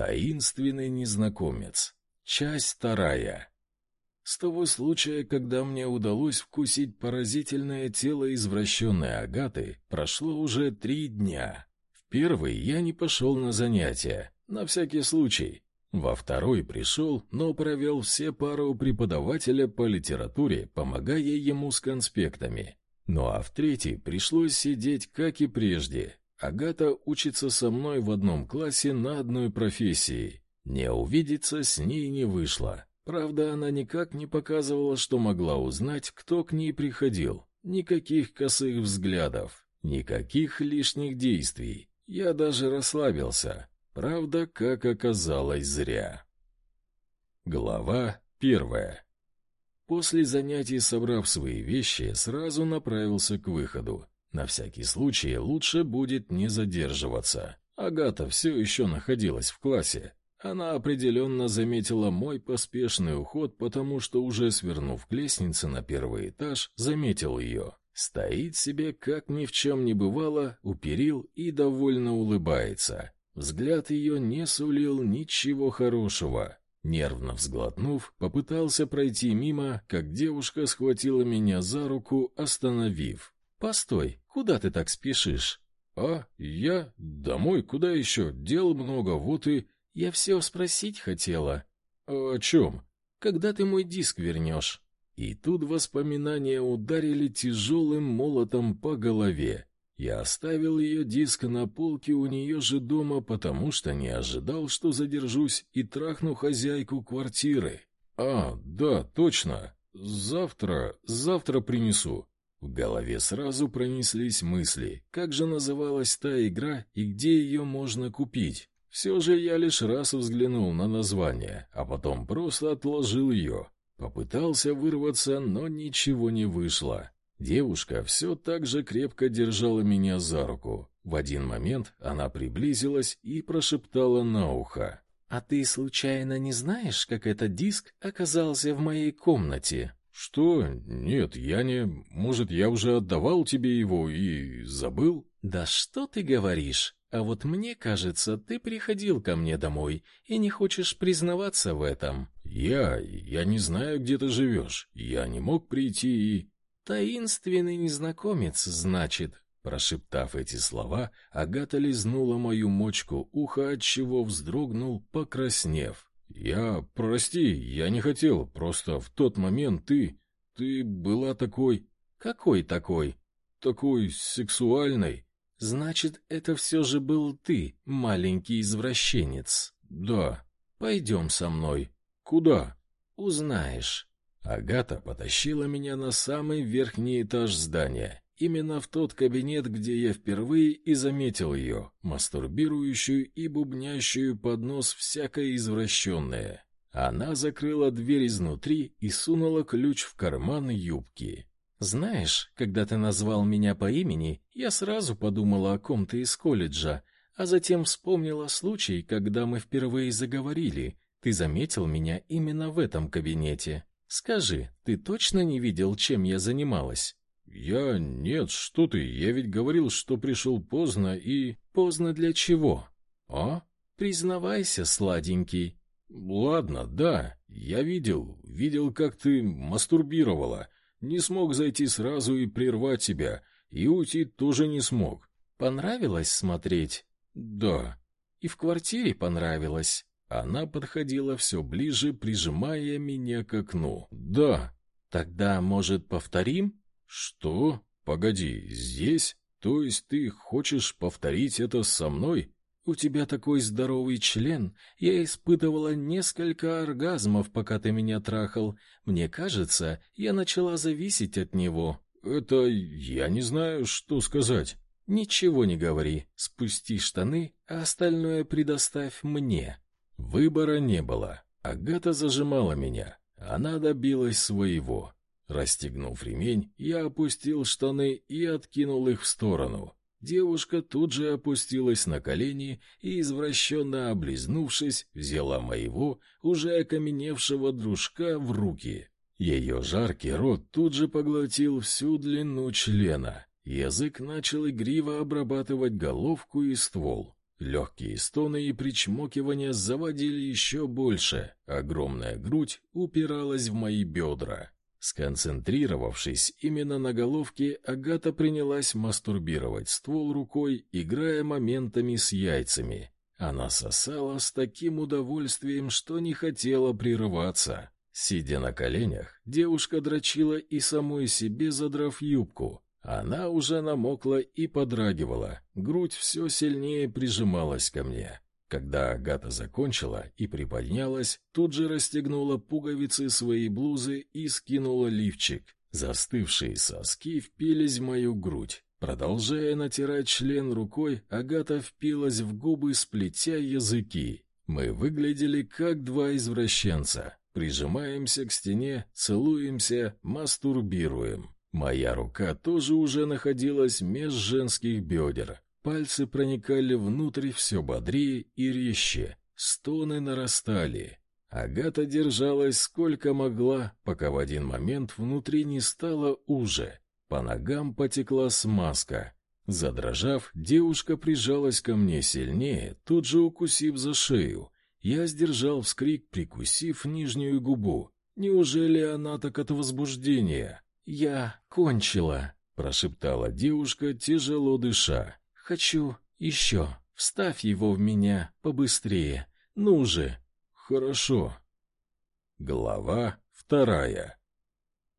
Таинственный незнакомец. Часть вторая. С того случая, когда мне удалось вкусить поразительное тело извращенной Агаты, прошло уже три дня. В первый я не пошел на занятия, на всякий случай. Во второй пришел, но провел все пары у преподавателя по литературе, помогая ему с конспектами. Ну а в третий пришлось сидеть, как и прежде. Агата учится со мной в одном классе на одной профессии. Не увидеться с ней не вышло. Правда, она никак не показывала, что могла узнать, кто к ней приходил. Никаких косых взглядов, никаких лишних действий. Я даже расслабился. Правда, как оказалось, зря. Глава первая. После занятий, собрав свои вещи, сразу направился к выходу. На всякий случай лучше будет не задерживаться. Агата все еще находилась в классе. Она определенно заметила мой поспешный уход, потому что, уже свернув к лестнице на первый этаж, заметил ее. Стоит себе, как ни в чем не бывало, у и довольно улыбается. Взгляд ее не сулил ничего хорошего. Нервно взглотнув, попытался пройти мимо, как девушка схватила меня за руку, остановив. «Постой, куда ты так спешишь?» «А, я? Домой? Куда еще? Дел много, вот и...» «Я все спросить хотела». «О чем?» «Когда ты мой диск вернешь?» И тут воспоминания ударили тяжелым молотом по голове. Я оставил ее диск на полке у нее же дома, потому что не ожидал, что задержусь и трахну хозяйку квартиры. А, да, точно. Завтра, завтра принесу. В голове сразу пронеслись мысли, как же называлась та игра и где ее можно купить. Все же я лишь раз взглянул на название, а потом просто отложил ее. Попытался вырваться, но ничего не вышло. Девушка все так же крепко держала меня за руку. В один момент она приблизилась и прошептала на ухо. «А ты случайно не знаешь, как этот диск оказался в моей комнате?» «Что? Нет, я не... Может, я уже отдавал тебе его и забыл?» «Да что ты говоришь? А вот мне кажется, ты приходил ко мне домой и не хочешь признаваться в этом». «Я... я не знаю, где ты живешь. Я не мог прийти и...» «Таинственный незнакомец, значит», Прошептав эти слова, Агата лизнула мою мочку уха, отчего вздрогнул, покраснев. «Я... прости, я не хотел, просто в тот момент ты... ты была такой...» «Какой такой?» «Такой сексуальной». «Значит, это все же был ты, маленький извращенец?» «Да». «Пойдем со мной». «Куда?» «Узнаешь». Агата потащила меня на самый верхний этаж здания, именно в тот кабинет, где я впервые и заметил ее, мастурбирующую и бубнящую под нос всякое извращенное. Она закрыла дверь изнутри и сунула ключ в карман юбки. «Знаешь, когда ты назвал меня по имени, я сразу подумала о ком-то из колледжа, а затем вспомнила случай, когда мы впервые заговорили. Ты заметил меня именно в этом кабинете». Скажи, ты точно не видел, чем я занималась? Я нет, что ты? Я ведь говорил, что пришел поздно и поздно для чего? А? Признавайся, сладенький. Ладно, да, я видел, видел, как ты мастурбировала. Не смог зайти сразу и прервать тебя, и уйти тоже не смог. Понравилось смотреть? Да. И в квартире понравилось. Она подходила все ближе, прижимая меня к окну. «Да». «Тогда, может, повторим?» «Что? Погоди, здесь? То есть ты хочешь повторить это со мной?» «У тебя такой здоровый член. Я испытывала несколько оргазмов, пока ты меня трахал. Мне кажется, я начала зависеть от него». «Это... я не знаю, что сказать». «Ничего не говори. Спусти штаны, а остальное предоставь мне». Выбора не было. Агата зажимала меня. Она добилась своего. Расстегнув ремень, я опустил штаны и откинул их в сторону. Девушка тут же опустилась на колени и, извращенно облизнувшись, взяла моего, уже окаменевшего дружка в руки. Ее жаркий рот тут же поглотил всю длину члена. Язык начал игриво обрабатывать головку и ствол. Легкие стоны и причмокивания заводили еще больше. Огромная грудь упиралась в мои бедра. Сконцентрировавшись именно на головке, Агата принялась мастурбировать ствол рукой, играя моментами с яйцами. Она сосала с таким удовольствием, что не хотела прерываться. Сидя на коленях, девушка дрочила и самой себе задрав юбку. Она уже намокла и подрагивала, грудь все сильнее прижималась ко мне. Когда Агата закончила и приподнялась, тут же расстегнула пуговицы своей блузы и скинула лифчик. Застывшие соски впились в мою грудь. Продолжая натирать член рукой, Агата впилась в губы, сплетя языки. Мы выглядели как два извращенца. Прижимаемся к стене, целуемся, мастурбируем. Моя рука тоже уже находилась меж женских бедер. Пальцы проникали внутрь все бодрее и резче. Стоны нарастали. Агата держалась сколько могла, пока в один момент внутри не стало уже. По ногам потекла смазка. Задрожав, девушка прижалась ко мне сильнее, тут же укусив за шею. Я сдержал вскрик, прикусив нижнюю губу. Неужели она так от возбуждения? «Я кончила», — прошептала девушка, тяжело дыша. Хочу еще. Вставь его в меня побыстрее. Ну же. Хорошо. Глава вторая.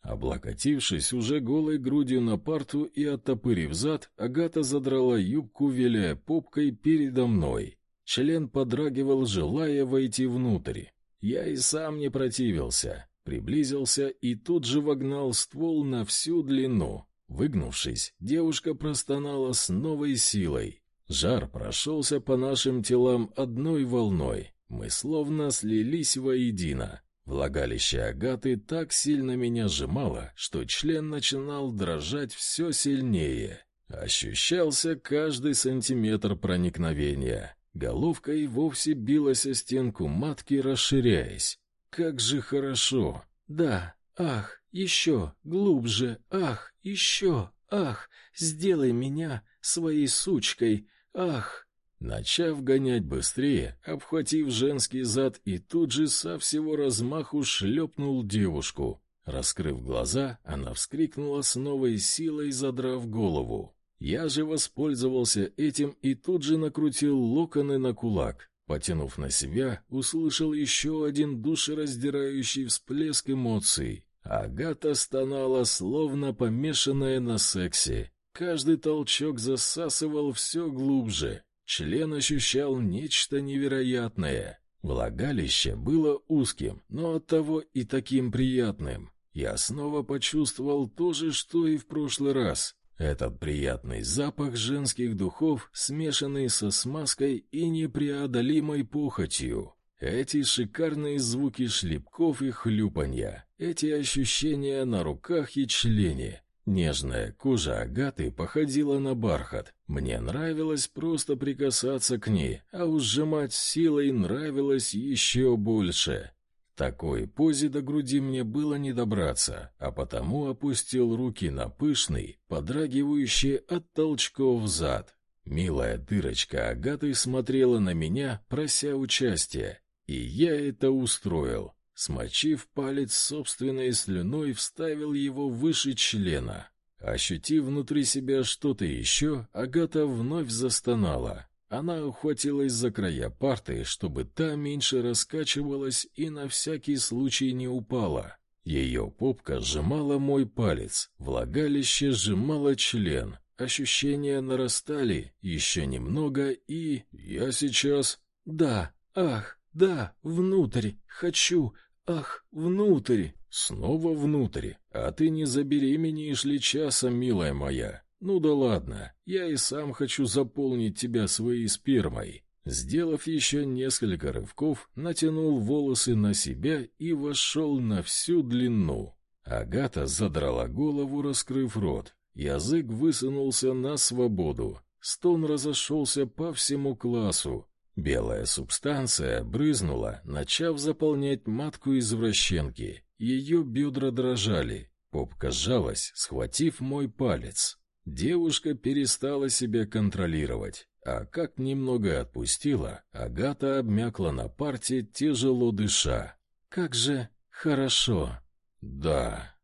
Облокотившись уже голой грудью на парту и оттопырив зад, Агата задрала юбку, виляя попкой передо мной. Член подрагивал, желая войти внутрь. Я и сам не противился. Приблизился и тут же вогнал ствол на всю длину. Выгнувшись, девушка простонала с новой силой. Жар прошелся по нашим телам одной волной. Мы словно слились воедино. Влагалище Агаты так сильно меня сжимало, что член начинал дрожать все сильнее. Ощущался каждый сантиметр проникновения. Головка и вовсе билась о стенку матки, расширяясь. Как же хорошо! Да, ах, еще глубже, ах, еще, ах, сделай меня своей сучкой, ах. Начав гонять быстрее, обхватив женский зад и тут же со всего размаху шлепнул девушку. Раскрыв глаза, она вскрикнула с новой силой, задрав голову. Я же воспользовался этим и тут же накрутил локоны на кулак. Потянув на себя, услышал еще один душераздирающий всплеск эмоций. Агата стонала, словно помешанная на сексе. Каждый толчок засасывал все глубже. Член ощущал нечто невероятное. Влагалище было узким, но оттого и таким приятным. Я снова почувствовал то же, что и в прошлый раз. Этот приятный запах женских духов, смешанный со смазкой и непреодолимой похотью. Эти шикарные звуки шлепков и хлюпанья, эти ощущения на руках и члене. Нежная кожа Агаты походила на бархат. Мне нравилось просто прикасаться к ней, а уж сжимать силой нравилось еще больше. Такой позе до груди мне было не добраться, а потому опустил руки на пышный, подрагивающий от толчков зад. Милая дырочка Агаты смотрела на меня, прося участия, и я это устроил. Смочив палец собственной слюной, вставил его выше члена. Ощутив внутри себя что-то еще, Агата вновь застонала. Она ухватилась за края парты, чтобы та меньше раскачивалась и на всякий случай не упала. Ее попка сжимала мой палец, влагалище сжимало член. Ощущения нарастали, еще немного, и... Я сейчас... Да, ах, да, внутрь, хочу, ах, внутрь. Снова внутрь. А ты не забеременеешь ли часом, милая моя? Ну да ладно, я и сам хочу заполнить тебя своей спермой. Сделав еще несколько рывков, натянул волосы на себя и вошел на всю длину. Агата задрала голову, раскрыв рот. Язык высунулся на свободу. Стон разошелся по всему классу. Белая субстанция брызнула, начав заполнять матку извращенки. Ее бедра дрожали, попка сжалась, схватив мой палец. Девушка перестала себя контролировать. а как немного отпустила, Агата обмякла на парте, тяжело дыша. «Как же хорошо!» «Да».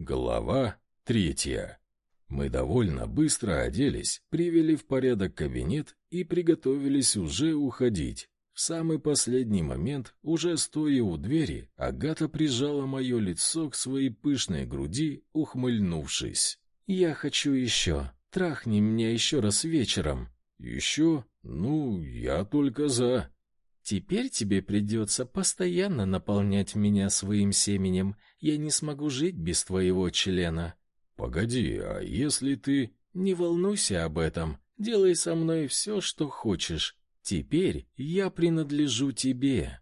Глава третья. Мы довольно быстро оделись, привели в порядок кабинет и приготовились уже уходить. В самый последний момент, уже стоя у двери, Агата прижала мое лицо к своей пышной груди, ухмыльнувшись. «Я хочу еще. Трахни меня еще раз вечером». «Еще? Ну, я только за». «Теперь тебе придется постоянно наполнять меня своим семенем. Я не смогу жить без твоего члена». «Погоди, а если ты...» «Не волнуйся об этом. Делай со мной все, что хочешь. Теперь я принадлежу тебе».